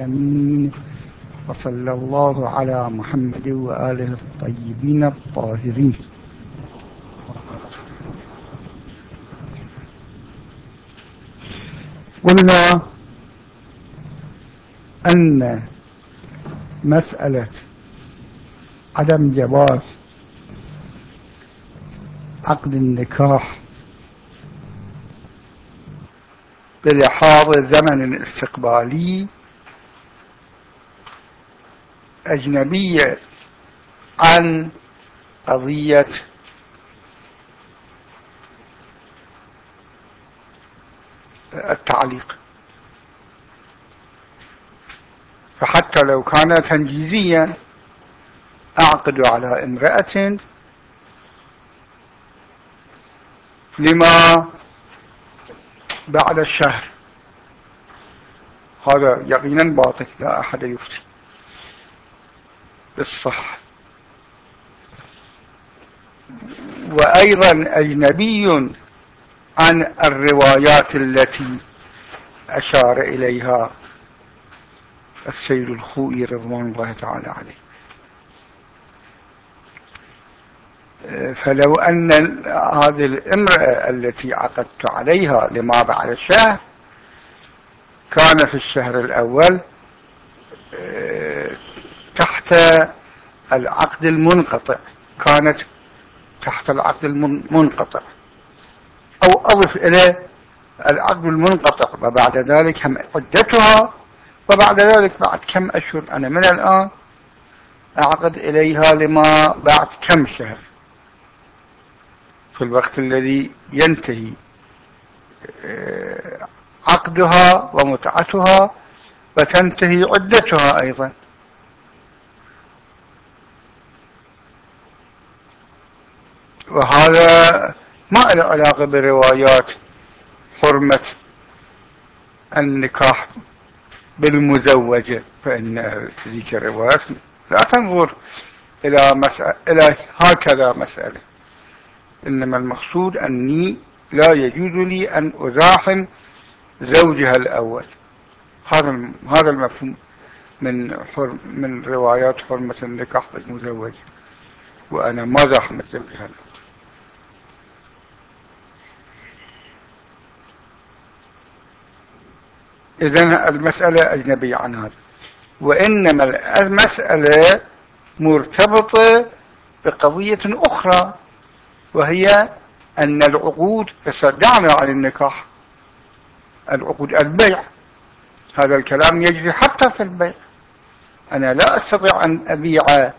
أمين وصلى الله على محمد وآله الطيبين الطاهرين. قلنا أن مسألة عدم جواز عقد النكاح بلحاظ الزمن الاستقبالي أجنبية عن قضية التعليق. فحتى لو كان تنجيزيا أعقد على امرأة لما بعد الشهر. هذا يقينا باطل لا أحد يفتي. بالصح. وأيضا أجنبي عن الروايات التي أشار إليها السيد الخوئي رضوان الله تعالى عليه. فلو أن هذه الإمرأة التي عقدت عليها لما بعد الشهر كان في الشهر الأول تحت العقد المنقطع. كانت تحت العقد المنقطع. أو أضف إليه العقد المنقطع وبعد ذلك هم عدتها وبعد ذلك بعد كم أشهر أنا من الآن أعقد إليها لما بعد كم شهر. في الوقت الذي ينتهي آه، عقدها ومتعتها وتنتهي عدتها أيضا. وهذا ما له علاقة بروايات حرمة النكاح بالمزوجة فإن ذيك الروايات لا تنظر إلى مسألة إلى هكذا مسألة. إنما المقصود أني لا يجوز لي أن أزاحم زوجها الأول. هذا هذا المفهوم من حرم من روايات حرمة النكاح بالمزوج وأنا ما زاحمت زوجها الأول. إذن المسألة أجنبية عن هذا. وإنما المسألة مرتبطة بقضية أخرى وهي أن العقود تصدعنا عن النكاح. العقود البيع. هذا الكلام يجري حتى في البيع. أنا لا أستطيع أن أبيع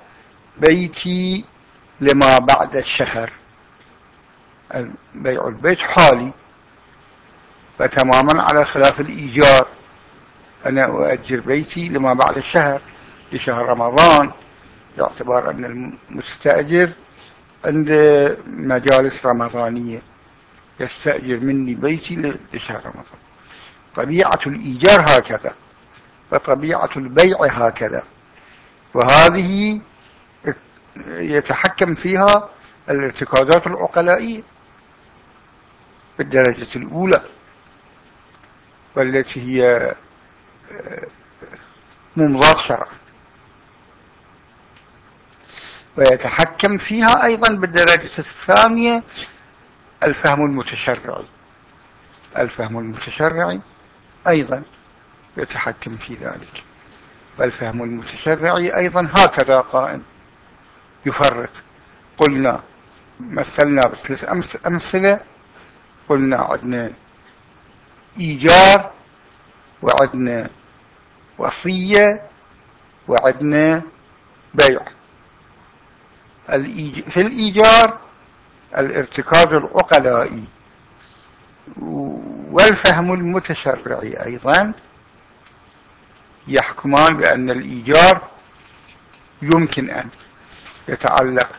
بيتي لما بعد الشهر. بيع البيت حالي. فتماما على خلاف الإيجار. أنا أؤجر بيتي لما بعد الشهر لشهر رمضان. باعتبار أن المستأجر عند مجالس رمضانية. يستأجر مني بيتي لشهر رمضان. طبيعة الإيجار هكذا وطبيعة البيع هكذا. وهذه يتحكم فيها الارتكازات العقلائية بالدرجة الأولى. والتي هي ممضاة شرعا ويتحكم فيها أيضا بالدرجة الثانية الفهم المتشرعي الفهم المتشرعي أيضا يتحكم في ذلك. والفهم المتشرعي أيضا هكذا قائم. يفرق. قلنا مثلنا بثلاث أمثلة قلنا عندنا إيجار وعندنا وصية وعندنا بيع. في الإيجار الارتكاز العقلائي والفهم المتشرعي أيضا يحكمان بأن الإيجار يمكن أن يتعلق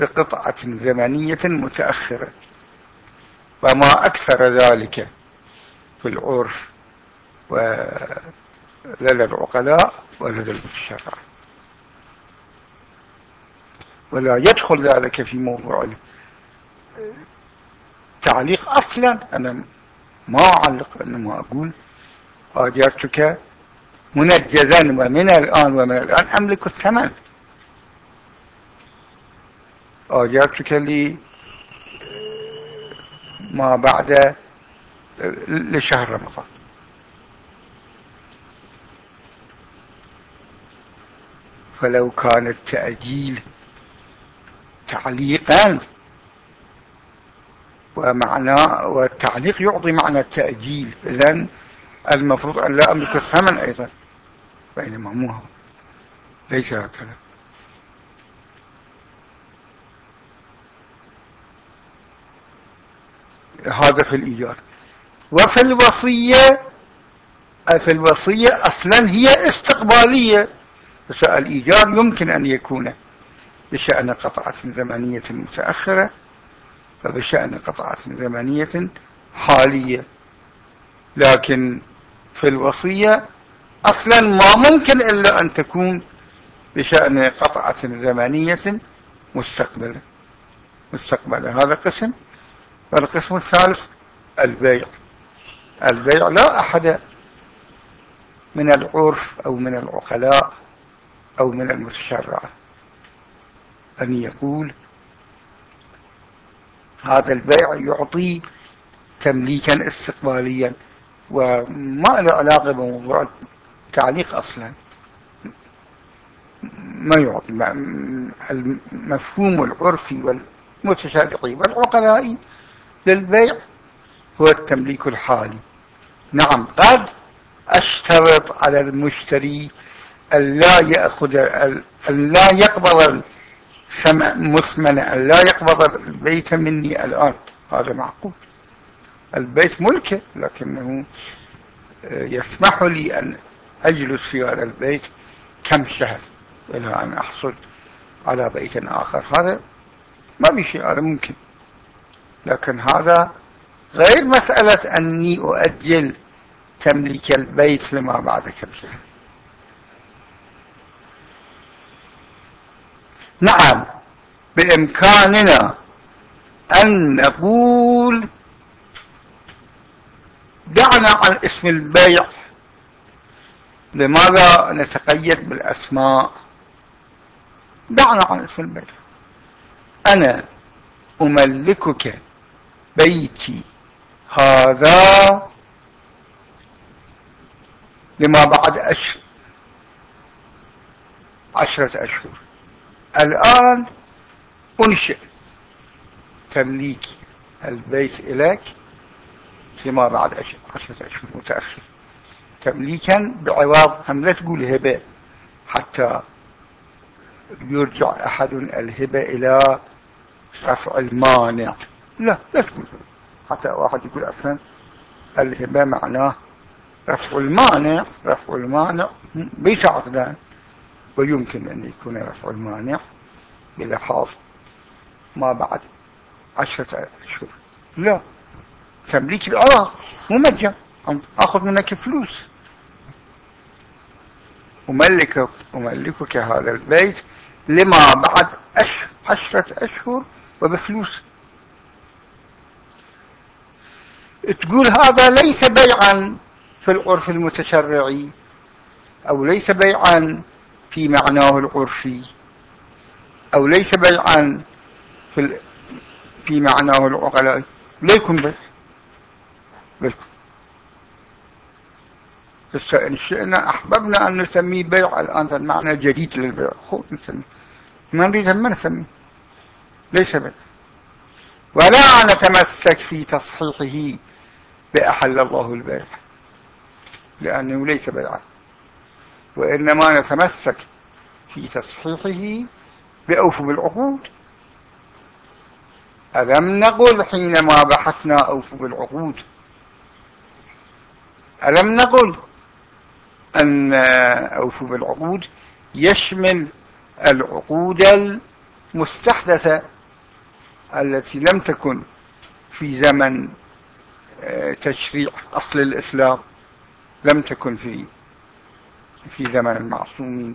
بقطعة زمنية متأخرة وما أكثر ذلك في العرف ولدى العقلاء ولدى المتشرع ولا يدخل ذلك في موضوع التعليق أصلا. أنا ما أعلق إنما أقول أجرتك منجزا ومن الآن ومن الآن. أملك الثمن. أجابتك لي ما بعد لشهر رمضان. فلو كان التأجيل تعليقا ومعنى والتعليق يعطي معنى التأجيل إذن المفروض أن لا أملك الثمن أيضا بينما مو ليس هكذا. هذا في الإيجار. وفي الوصية في الوصية أصلا هي استقبالية. بس الإيجار يمكن أن يكون بشأن قطعة زمنية متأخرة وبشأن قطعة زمنية حالية. لكن في الوصية أصلا ما ممكن إلا أن تكون بشأن قطعة زمنية مستقبلة. مستقبلة هذا قسم والقسم الثالث البيع. البيع لا أحد من العرف أو من العقلاء أو من المتشرع أن يقول هذا البيع يعطي تمليكا استقباليا وما له علاقة بموضوع التعليق أصلا. ما يعطي المفهوم العرفي والمتشرعي والعقلائي للبيع هو التمليك الحالي نعم قد أشترط على المشتري أن لا يأخذ أن لا يقبض مثمنة أن لا يقبض البيت مني الآن. هذا معقول. البيت ملكه لكنه آه، يسمح لي أن أجلس في هذا البيت كم شهر إلى أن أحصل على بيت آخر. هذا ما بشيء هذا ممكن. لكن هذا غير مسألة أني أؤجل تمليك البيت لما بعد كم نعم بإمكاننا أن نقول دعنا عن اسم البيع. لماذا نتقيد بالأسماء؟ دعنا عن اسم البيع. أنا أملكك بيتي. هذا لما بعد أشهر عشرة أشهر. الآن أنشئ تمليك البيت إليك فيما بعد عشرة أشهر متأخر. تمليكا بعوض هم لا تقول هبة حتى يرجع أحد الهبة إلى رفع المانع. لا لا تقول. حتى واحد يقول أصلا الهبة معناه رفع المانع رفع المانع بيت عقدان ويمكن أن يكون رفع المانع بلحاظ ما بعد عشرة أشهر لا تمليك الأراض ممجن أخذ منك فلوس. أملكك, أملكك هذا البيت لما بعد عشرة أشهر وبفلوس. تقول هذا ليس بيعا في العرف المتشرعي أو ليس بيعا في معناه العرفي أو ليس بيعا في, في معناه العقلاء. لا يكون بيع بالكم إن شئنا أحببنا أن نسميه بيع. الآن المعنى جديد للبيع. خذ نسميه. ما نريد ما نسميه. ليس بيع. ولا نتمسك في تصحيحه. بأحل الله البيع. لأنه ليس بيعا. وإنما نتمسك في تصحيحه بأوف بالعقود. ألم نقل حينما بحثنا أوف بالعقود؟ ألم نقل أن أوف بالعقود يشمل العقود المستحدثة التي لم تكن في زمن تشريع أصل الإسلام لم تكن في في زمن المعصومين.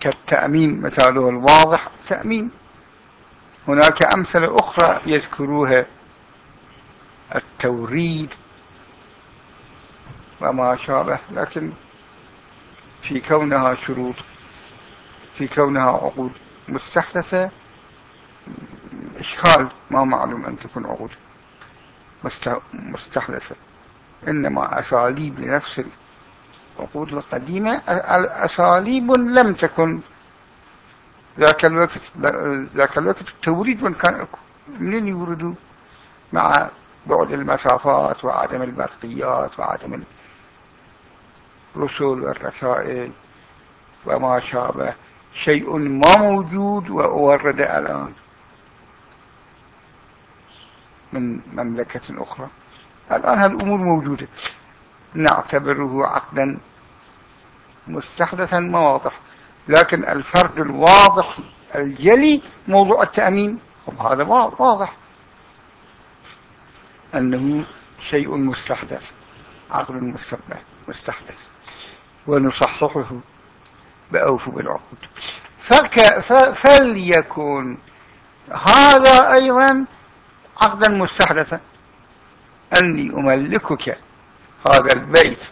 كالتأمين مثاله الواضح تأمين. هناك أمثلة أخرى يذكروها. التوريد وما شابه لكن في كونها شروط في كونها عقود مستحدثة إشكال ما معلوم أن تكون عقود. مستحدثة. إنما أساليب لنفس العقود القديمة أساليب لم تكن. ذاك الوقت ذاك الوقت التوريد من كان منين يوردوا؟ مع بعد المسافات وعدم البرقيات وعدم الرسل والرسائل وما شابه. شيء ما موجود وورد الآن. من مملكة أخرى. الآن هالأمور موجودة. نعتبره عقدا مستحدثا ما واضح. لكن الفرق الواضح الجلي موضوع التأمين. هذا واضح أنه شيء مستحدث. عقل مستحدث ونصححه بأوفوا بالعقود. فليكن. هذا أيضا عقدا مستحدثا. أني أملكك هذا البيت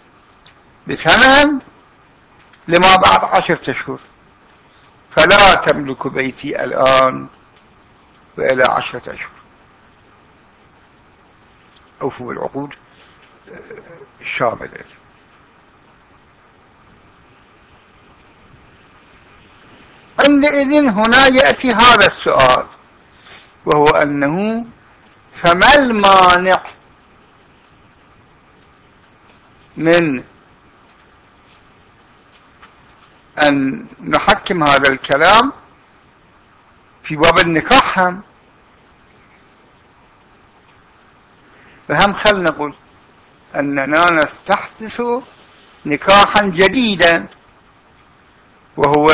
بثمن لما بعد عشرة أشهر. فلا تملك بيتي الآن وإلى عشرة أشهر. أوفوا بالعقود الشاملة عندئذ هنا يأتي هذا السؤال وهو أنه فما المانع من أن نحكم هذا الكلام في باب النكاح هم. فهم خل نقول أننا نستحدث نكاحا جديدا وهو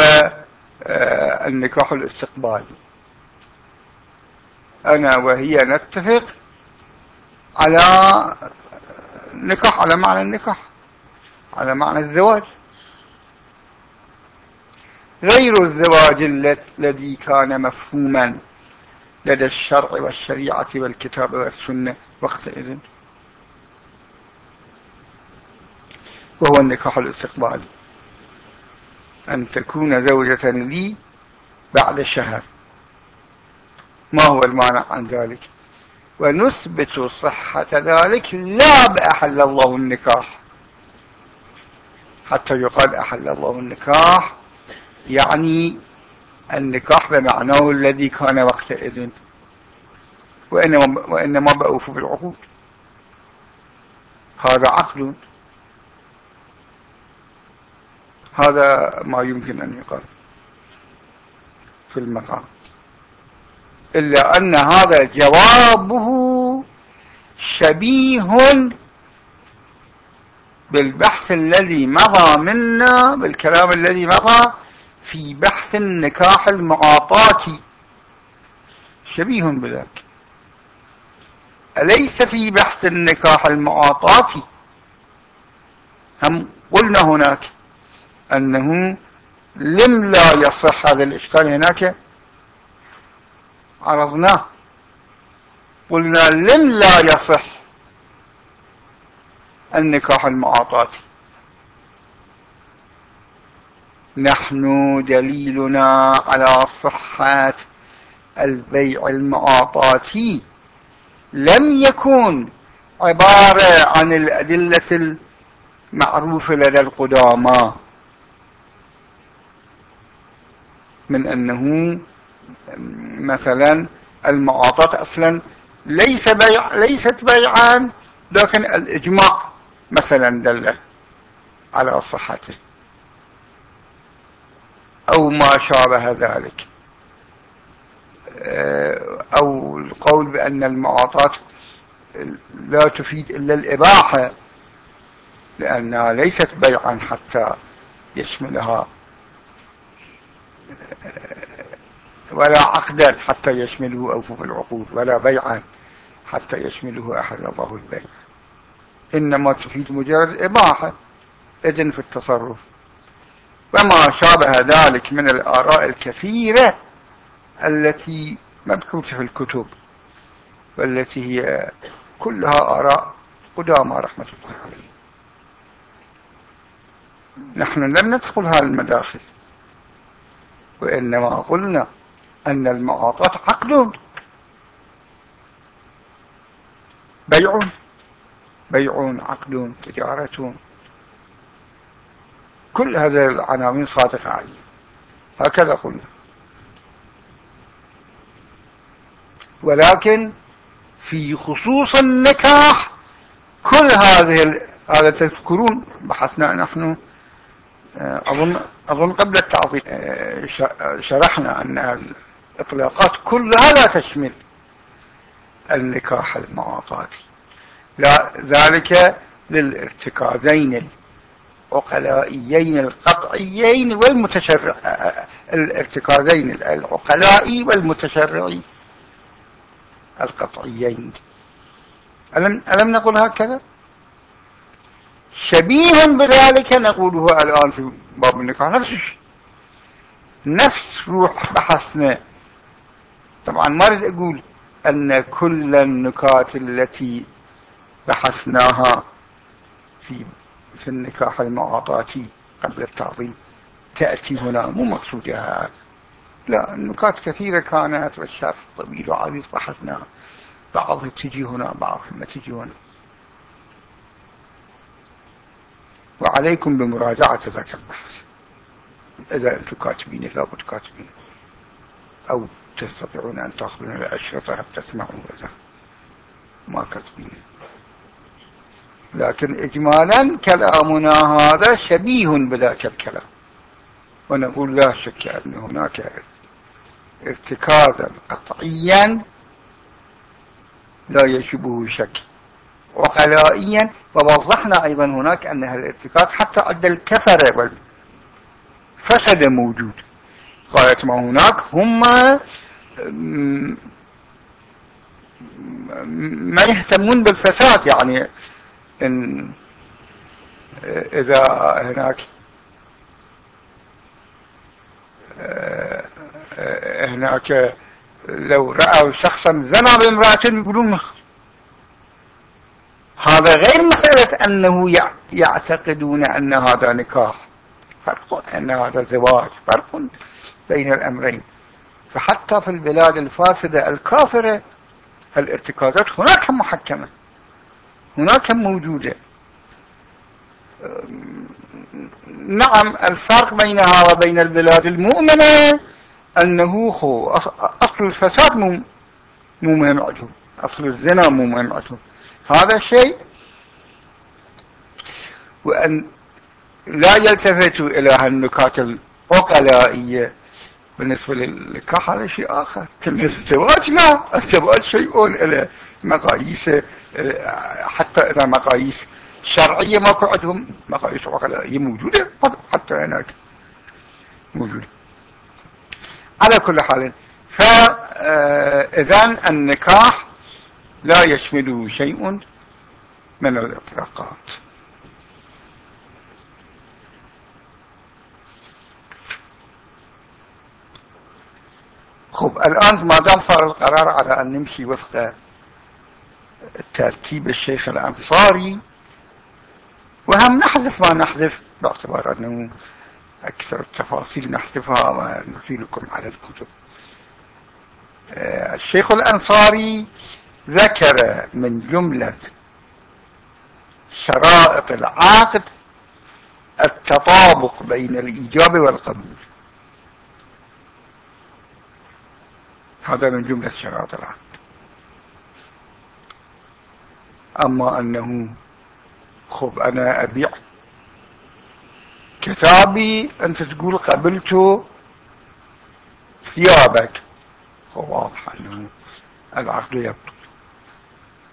آه، النكاح الاستقبالي. أنا وهي نتفق على نكاح على معنى النكاح على معنى الزواج. غير الزواج الذي كان مفهوما لدى الشرع والشريعة والكتاب والسنة وقتئذ وهو النكاح الاستقبالي. أن تكون زوجة لي بعد شهر. ما هو المانع عن ذلك؟ ونثبت صحة ذلك لا بأحل الله النكاح. حتى يقال أحل الله النكاح يعني النكاح بمعناه الذي كان وقتئذ وإنما, وإنما بأوفوا بالعقود. هذا عقل هذا ما يمكن أن يقال في المقام. إلا أن هذا جوابه شبيه بالبحث الذي مضى منا بالكلام الذي مضى في بحث النكاح المعاطاتي شبيه بذلك. أليس في بحث النكاح المعاطاتي هم قلنا هناك أنه لم لا يصح هذا الإشكال هناك. عرضناه. قلنا لم لا يصح النكاح المعاطاتي نحن دليلنا على صحة البيع المعاطاتي لم يكن عبارة عن الأدلة المعروفة لدى القدامى. من أنه مثلا المعاطاة أصلا ليس بيع ليست بيعان لكن الإجماع مثلا دل على صحته. أو ما شابه ذلك. آه، أو القول بأن المعاطاة لا تفيد إلا الإباحة لأنها ليست بيعا حتى يشملها. ولا عقدا حتى يشمله أوفوا العقود ولا بيعا حتى يشمله أحد. الله البيع. إنما تفيد مجرد إباحة إذن في التصرف. وما شابه ذلك من الآراء الكثيرة التي مبحوثة في الكتب والتي هي كلها آراء قدامى رحمة الله عليه. نحن لم ندخل هذه المداخل وإنما قلنا أن المعاطاة عقد. بيع. بيع عقد تجارة. كل هذه العناوين صادقة عليه. هكذا قلنا. ولكن في خصوص النكاح كل هذه هذا تذكرون بحثنا نحن أظن أظن قبل التعطيل آه، شرحنا أن الإطلاقات كلها لا تشمل النكاح المواطاتي لا ذلك للارتكازين العقلائيين القطعيين والمتشرع الارتكازين العقلائي والمتشرعي القطعيين. ألم, ألم نقل هكذا؟ شبيه بذلك نقوله الآن في باب النكاح. نفس نفس روح بحثنا. طبعا ما أريد أقول أن كل النكات التي بحثناها في في النكاح المعاطاتي قبل التعظيم تأتي هنا. مو مقصودها هذا لا النكات كثيرة كانت والشرح طويل وعريض بحثناها بعضها تجي هنا بعضها ما تجي هنا. وعليكم بمراجعة ذاك البحث إذا أنتم كاتبين لابد كاتبين. أو تستطيعون أن تأخذون الأشرطة حتى تسمعوا إذا ما كاتبين. لكن إجمالا كلامنا هذا شبيه بذاك الكلام. ونقول لا شك أن هناك ارتكازا قطعيا لا يشبه شك. وقلائيا ووضحنا أيضا هناك أن الارتكاز حتى عند الكفر والفسد موجود. غاية ما هناك؟ هم ما يهتمون بالفساد يعني إن إذا هناك هناك لو رأوا شخصا زنى بامرأة يقولون هذا غير مسألة أنه يعتقدون أن هذا نكاح. فرق أن هذا زواج. فرق بين الأمرين. فحتى في البلاد الفاسدة الكافرة الارتكازات هناك محكمة. هناك موجودة. نعم الفرق بينها وبين البلاد المؤمنة أنه أصل الفساد مو عندهم أصل الزنا مو عندهم هذا الشيء وأن لا يلتفتوا إلى هالنكات العقلائية بالنسبة للنكاح هذا شيء آخر. الزواج لا الزواج شيء إلى مقاييس حتى إذا مقاييس شرعية ماكو عندهم مقاييس عقلائية موجودة حتى هناك موجودة. على كل حال فإذا النكاح لا يشمله شيء من الإطلاقات. خب الآن ما دام صار القرار على أن نمشي وفق ترتيب الشيخ الأنصاري وهم نحذف ما نحذف باعتبار أنه أكثر التفاصيل نحذفها ونحيلكم على الكتب. آه، الشيخ الأنصاري ذكر من جملة شرائط العقد التطابق بين الإيجاب والقبول. هذا من جملة شرائط العقد. أما أنه خب أنا أبيع كتابي أنت تقول قبلت ثيابك. واضح أنه العقد يبطل.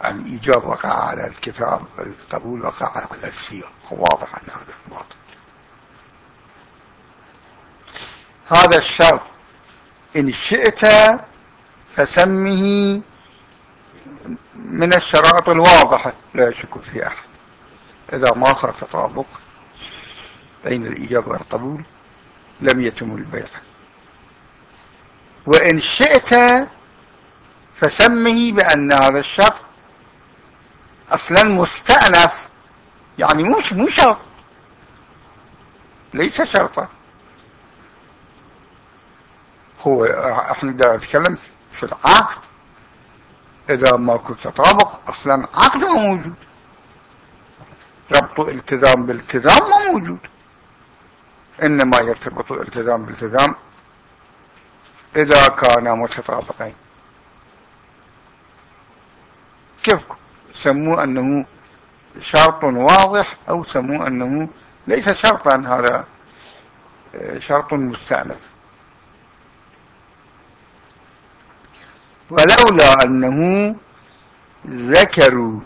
الإيجاب وقع على الكتاب القبول وقع على الثياب واضح أن هذا باطل هذا الشرط. إن شئت فسمه من الشرائط الواضحة. لا يشك في أحد. إذا ما صار تطابق بين الإجابة والقبول لم يتم البيع. وإن شئت فسمه بأن هذا الشرط أصلا مستأنف. يعني مش مو شرط. ليس شرطا. هو إحنا نتكلم في العقد إذا ما كنت تطابق أصلا عقد ما موجود. ربط التزام بالتزام ما موجود. إنما يرتبط الالتزام بالتزام إذا كانا متطابقين. كيف سموه أنه شرط واضح أو سموه أنه ليس شرطا هذا آه، شرط مستأنف. ولولا أنه ذكروا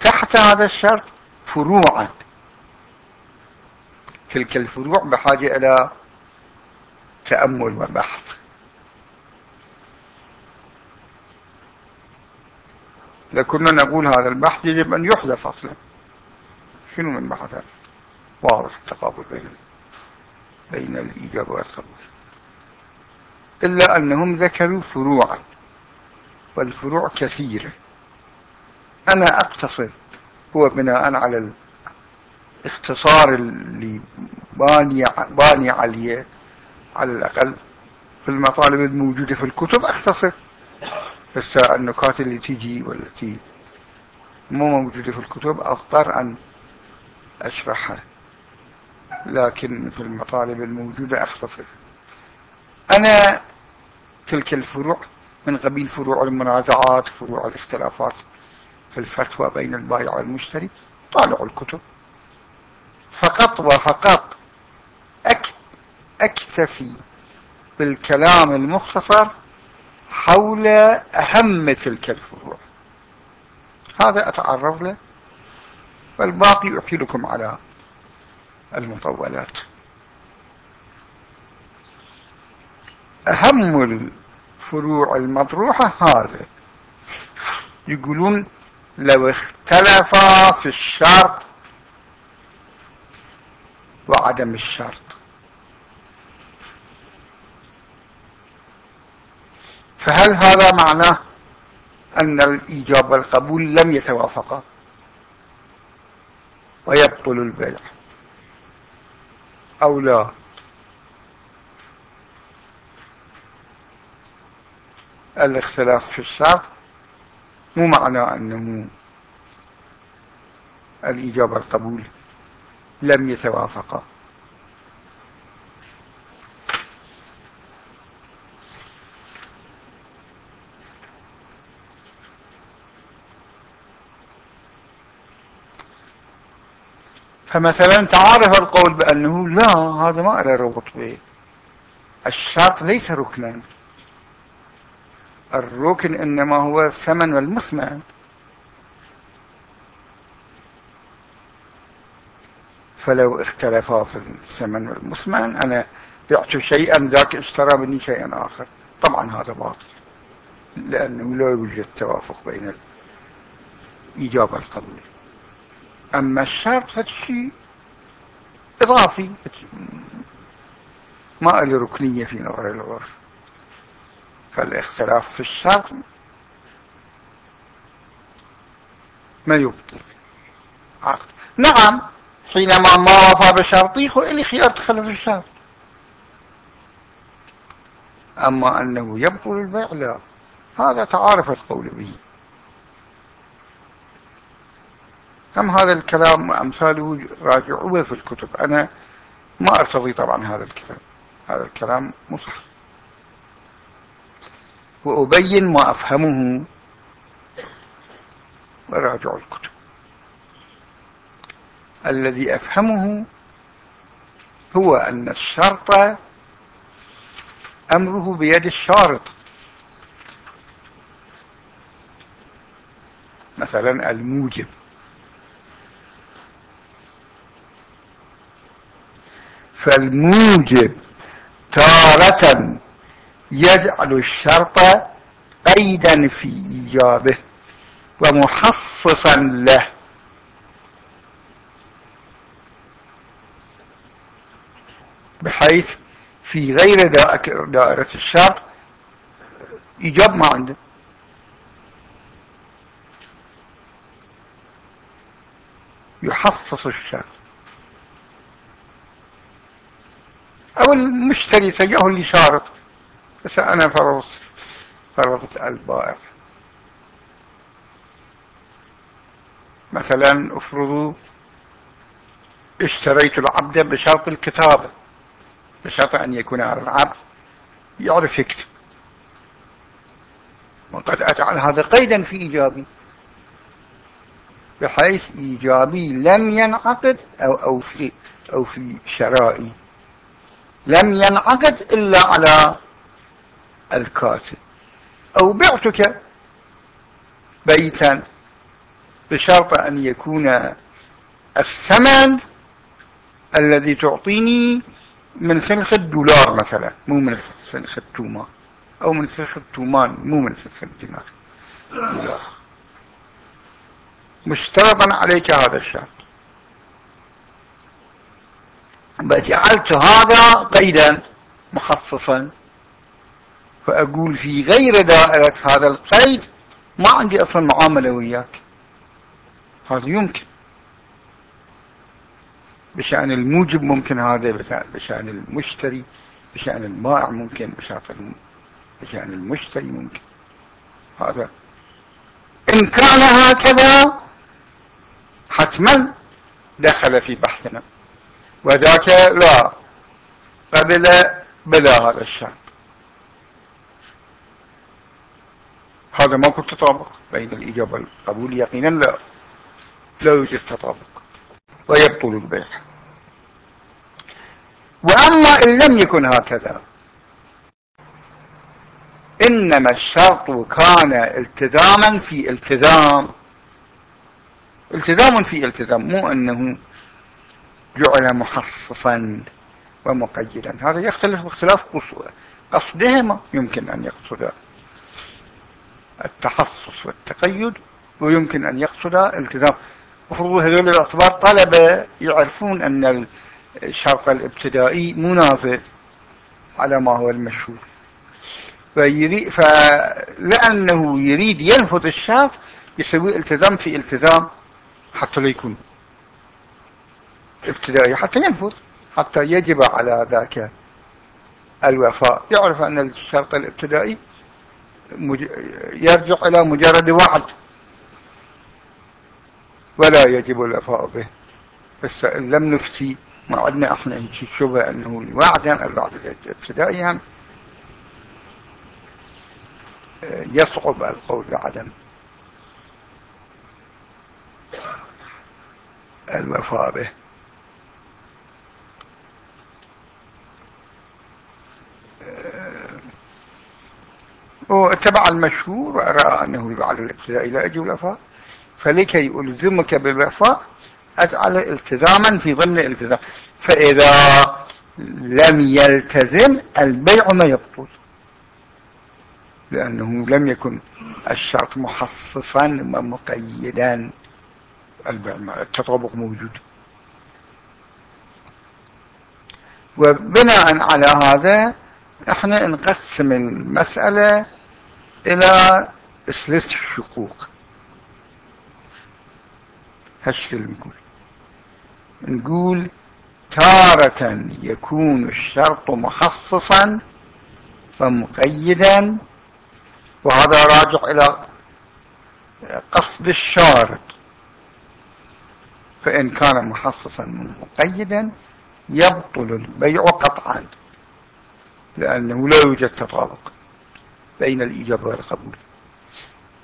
تحت هذا الشرط فروعا. تلك الفروع بحاجة إلى تأمل وبحث. لكنا نقول هذا البحث يجب أن يحذف أصلا. شنو من بحث واضح التقابل بين بين الإيجاب والقبول. إلا أنهم ذكروا فروعا والفروع كثيرة. أنا أقتصر هو بناء على الاختصار اللي باني, باني عليه على الأقل في المطالب الموجودة في الكتب أختصر بس النكات اللي تيجي والتي مو موجودة في الكتب أضطر أن أشرحها. لكن في المطالب الموجودة أختصر. أنا تلك الفروع من قبيل فروع المنازعات فروع الاختلافات في الفتوى بين البائع والمشتري طالعوا الكتب. فقط وفقط أكتفي بالكلام المختصر حول أهم تلك الفروع. هذا أتعرض له والباقي أحيلكم على المطولات. أهم الفروع المطروحة هذا يقولون لو اختلفا في الشرط وعدم الشرط. فهل هذا معناه أن الإيجاب والقبول لم يتوافقا؟ ويبطل البيع أو لا؟ الاختلاف في الشرط مو معنى أنه الإجابة والقبول لم يتوافقا. فمثلا تعارف القول بأنه لا هذا ما له ربط به. الشرط ليس ركنا. الركن إنما هو الثمن والمثمن. فلو اختلفا في الثمن والمثمن أنا بعت شيئا ذاك اشترى مني شيئا آخر. طبعا هذا باطل لأنه لا يوجد توافق بين الإجابة والقبول أما الشرط فشي إضافي. ما له ركنية في نظر العرف فالاختلاف في الشرط ما يبطل. عقد. نعم حينما ما وفى إلي خيار تخلف الشرط أما أنه يبطل البيع لا. هذا تعارف القول به. هم هذا الكلام أمثاله راجعوه في الكتب؟ أنا ما أرتضي طبعا هذا الكلام. هذا الكلام مصح وأبين ما أفهمه وراجع الكتب. الذي أفهمه هو أن الشرط أمره بيد الشارط. مثلا الموجب. فالموجب تارة يجعل الشرط قيدا في إيجابه ومحصصا له. بحيث في غير دائرة الشرط إيجاب ما عنده. يحصص الشرط. أو المشتري تجاه اللي شارط. بس أنا فرضت فرضت البائع. مثلا افرضوا اشتريت العبد بشرط الكتابة بشرط أن يكون هذا العبد يعرف يكتب. وقد أجعل هذا قيدا في إيجابي. بحيث إيجابي لم ينعقد أو, أو, في, أو في شرائي. لم ينعقد إلا على الكاتب. أو بعتك بيتا بشرط أن يكون الثمن الذي تعطيني من سنخ الدولار مثلا مو من سنخ التومان. أو من سنخ التومان مو من سنخ الدينار. دولار. مشترطا عليك هذا الشرط. فجعلت هذا قيدا مخصصا فأقول في غير دائرة هذا القيد ما عندي أصلا معاملة وياك. هذا يمكن. بشأن الموجب ممكن هذا بشأن المشتري بشأن المائع ممكن بشأن المشتري ممكن. هذا. إن كان هكذا حتما دخل في بحثنا. وذاك لا. قبل بلا هذا الشرط. هذا ما كنت تطابق بين الإجابة والقبول يقينا لا. لا يوجد تطابق. ويبطل البيع وأما إن لم يكن هكذا إنما الشرط كان التزاما في التزام. التزام في التزام مو أنه جعل محصصا ومقيدا. هذا يختلف باختلاف قصدهما يمكن أن يقصد التخصص والتقيد ويمكن أن يقصد التزام مفروض هذول الاعتبار طلبة يعرفون أن الشرط الابتدائي منافذ على ما هو المشهور. فلأنه يريد ينفذ الشرط يسوي التزام في التزام حتى لا يكون. ابتدائي حتى ينفذ حتى يجب على ذاك الوفاء. يعرف أن الشرط الابتدائي يرجع إلى مجرد وعد. ولا يجب الوفاء به. بس لم نفتي ما عندنا إحنا هيك شبه أنه وعدا الوعد الابتدائي يصعب القول بعدم الوفاء به. واتبع المشهور ورأى أنه الوعد الابتدائي لا يجب الوفاء فلكي ألزمك بالوفاء أجعل التزاما في ضمن التزام فإذا لم يلتزم البيع ما يبطل. لأنه لم يكن الشرط محصصا ومقيدا. التطابق موجود. وبناء على هذا إحنا نقسم المسألة إلى ثلاث شقوق هالشي نقول نقول تارة يكون الشرط مخصصا ومقيدا وهذا راجع إلى قصد الشارط. فإن كان مخصصا مقيدا يبطل البيع قطعا لأنه لا يوجد تطابق. بين الإجابة والقبول.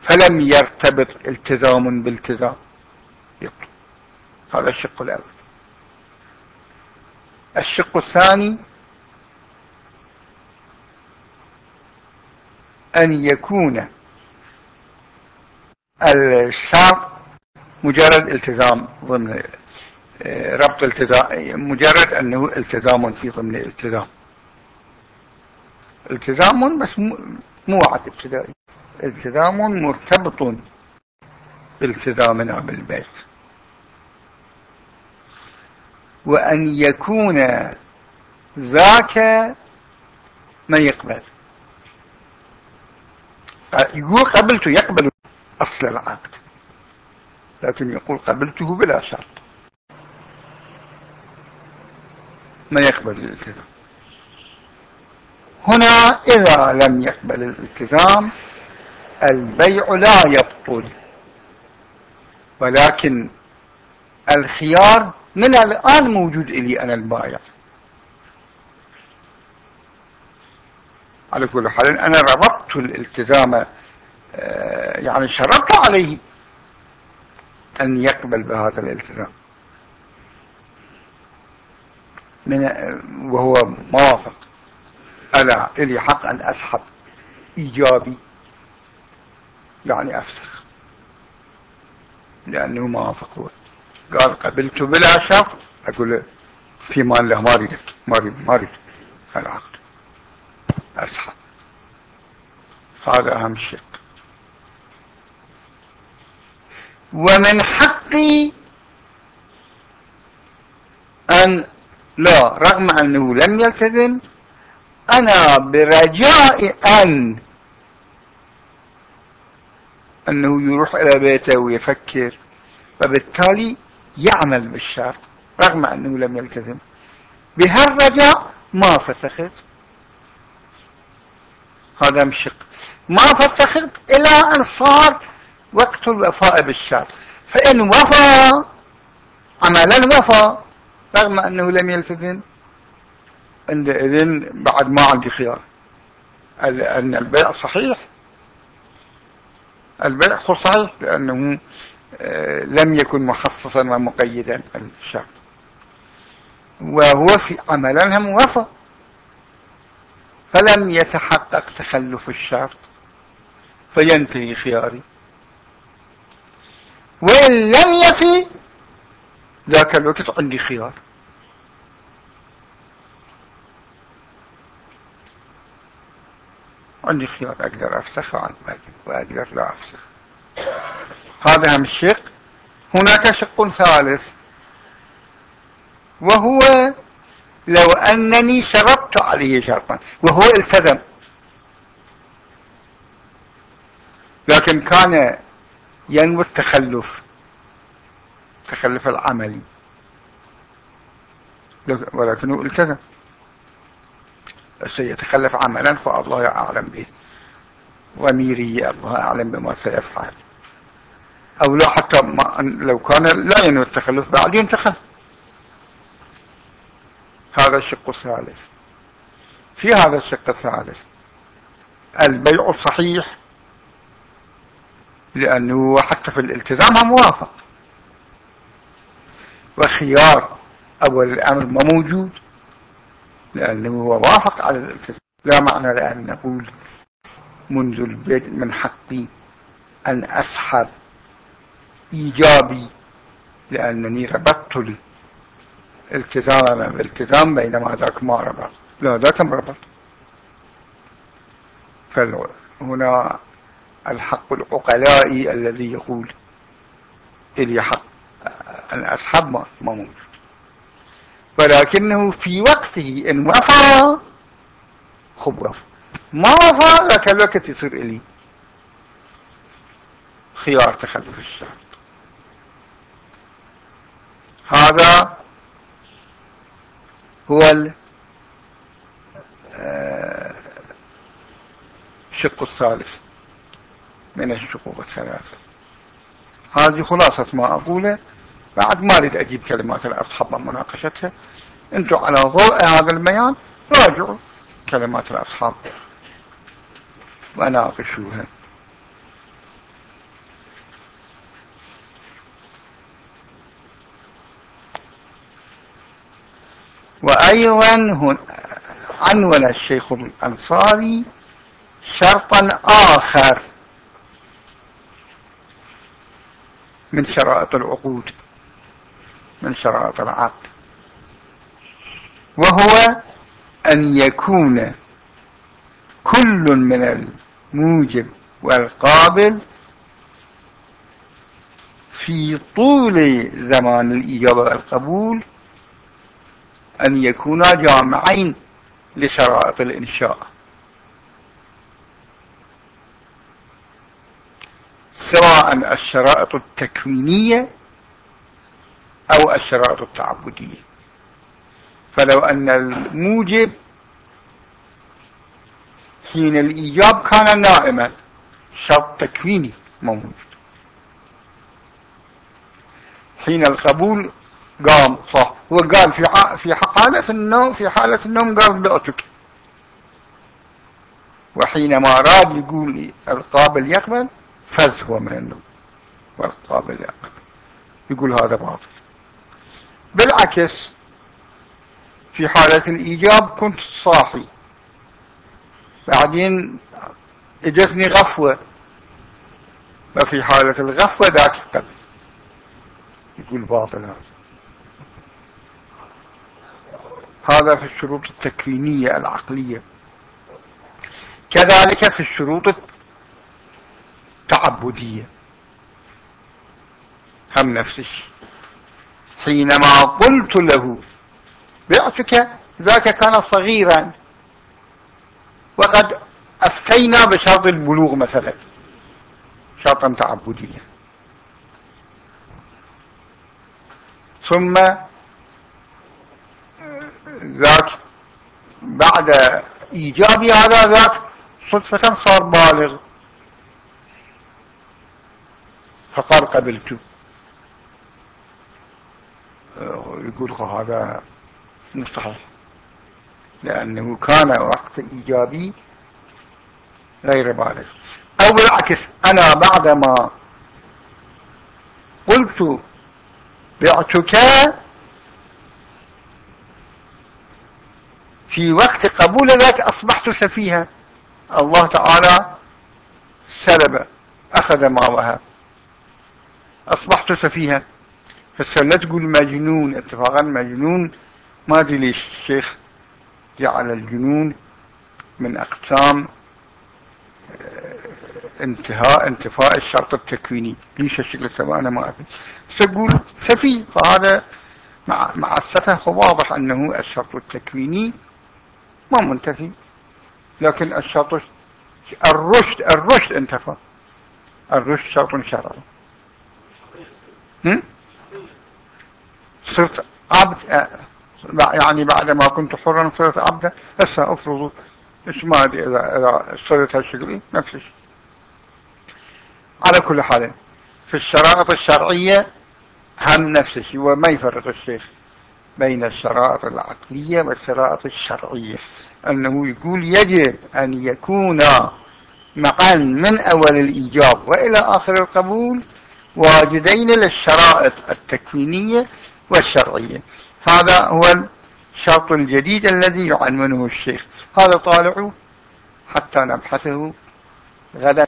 فلم يرتبط التزام بالتزام. يبطل. هذا الشق الأول. الشق الثاني أن يكون الشرط مجرد التزام ضمن آه، ربط التزام مجرد أنه التزام في ضمن التزام. التزام بس مو وعد ابتدائي التزام مرتبط بالتزامنا بالبيت وأن يكون ذاك ما يقبل. يقول قبلته يقبل أصل العقد. لكن يقول قبلته بلا شرط. ما يقبل الالتزام هنا إذا لم يقبل الالتزام البيع لا يبطل ولكن الخيار من الآن موجود إلي أنا البايع على كل حال أنا ربطت الالتزام آه، يعني شرطت عليه أن يقبل بهذا الالتزام. من وهو موافق. أنا إلي حق أن أسحب إيجابي يعني أفسخ. لأنه موافق هو قال قبلت بلا شرط أقول في مال له ما ريدك ما ريد ما ريد العقد أسحب. هذا أهم شيء. ومن حقي أن لا رغم أنه لم يلتزم أنا برجاء أن أنه يروح إلى بيته ويفكر فبالتالي يعمل بالشرط رغم أنه لم يلتزم. بهالرجاء ما فسخت. هذا مشق. ما فسخت إلى أن صار وقت الوفاء بالشرط. فإن وفى عملا وفى رغم أنه لم يلتزم. عندئذ بعد ما عندي خيار. أن البيع صحيح. البيع صحيح لأنه آه، لم يكن مخصصا ومقيدا الشرط. وهو في عملا هم وفى فلم يتحقق تخلف الشرط. فينتهي خياري. وإن لم يفي ذاك الوقت عندي خيار. عندي خيار أقدر أفسخ وأقدر لا أفسخ. هذا هم الشق هناك شق ثالث. وهو لو أنني شرطت عليه شرطا وهو التزم لكن كان ينوي التخلف التخلف العملي. ولكنه التزم. سيتخلف عملا فالله أعلم به. وميري الله أعلم بما سيفعل. أو لا حتى ما لو كان لا ينوي التخلف بعد ينتخل هذا الشق الثالث. في هذا الشق الثالث البيع الصحيح لأنه حتى في الالتزام موافق. وخيار أول الأمر ما موجود. لأنه وافق على الالتزام لا معنى لأن نقول منذ البدء من حقي أن أسحب إيجابي لأنني ربطت الالتزام بالتزام بينما ذاك ما ربط. لا ذاك ما ربط. فهنا الحق العقلائي الذي يقول إلي حق أن أسحب ما موجود. ولكنه في وقته إن وفى خب وفى ما وفى ذاك الوقت يصير إلي. خيار تخلف الشرط هذا هو الشق آه، الثالث من الشقوق الثلاثة. هذه خلاصة ما أقوله. بعد ما أريد أجيب كلمات الأصحاب من مناقشتها أنتم على ضوء هذا البيان راجعوا كلمات الأصحاب وناقشوها وأيضا عنون الشيخ الأنصاري شرطا آخر من شرائط العقود. من شرائط العقد وهو أن يكون كل من الموجب والقابل في طول زمان الإجابة والقبول أن يكونا جامعين لشرائط الإنشاء. سواء الشرائط التكوينية أو الشرائط التعبدية. فلو أن الموجب حين الإيجاب كان نائما شرط تكويني موجود. حين القبول قام صح. هو قال في في حالة النوم في حالة النوم قال بعتك وحينما أراد يقول القابل يقبل فز هو من النوم. والقابل يقبل يقول هذا باطل. بالعكس في حالة الإيجاب كنت صاحي. بعدين اجتني غفوة. وفي حالة الغفوة ذاك قبل يقول باطل هذا. هذا في الشروط التكوينية العقلية. كذلك في الشروط التعبدية. هم نفس الشيء حينما قلت له بعتك ذاك كان صغيرا وقد أفتينا بشرط البلوغ مثلا شرطا تعبديا. ثم ذاك بعد إيجابي هذا ذاك صدفة صار بالغ. فقال قبلت. يقول هذا مستحيل لأنه كان وقت إيجابي غير بالغ. أو بالعكس أنا بعدما قلت بعتك في وقت قبول ذاك أصبحت سفيها. الله تعالى سلب أخذ ما وهب أصبحت سفيها. فالسنة تقول مجنون اتفاقا مجنون. ما أدري ليش الشيخ جعل الجنون من أقسام آه، انتهاء انتفاء الشرط التكويني. ليش الشكل سواء أنا ما أدري سأقول سفي. فهذا مع, مع السفه واضح أنه الشرط التكويني ما منتفي. لكن الشرط الرشد الرشد انتفى. الرشد شرط شرعي. صرت عبد آه، يعني بعد ما كنت حرا صرت عبدا هسه افرضوا إيش ما أدري إذا إذا صرت هالشكل نفس الشيء. على كل حال في الشرائط الشرعية هم نفس الشيء وما يفرق الشيخ بين الشرائط العقلية والشرائط الشرعية. أنه يقول يجب أن يكون معا من أول الإيجاب وإلى آخر القبول واجدين للشرائط التكوينية والشرعية. هذا هو الشرط الجديد الذي يعنونه الشيخ. هذا طالعوا حتى نبحثه غدا.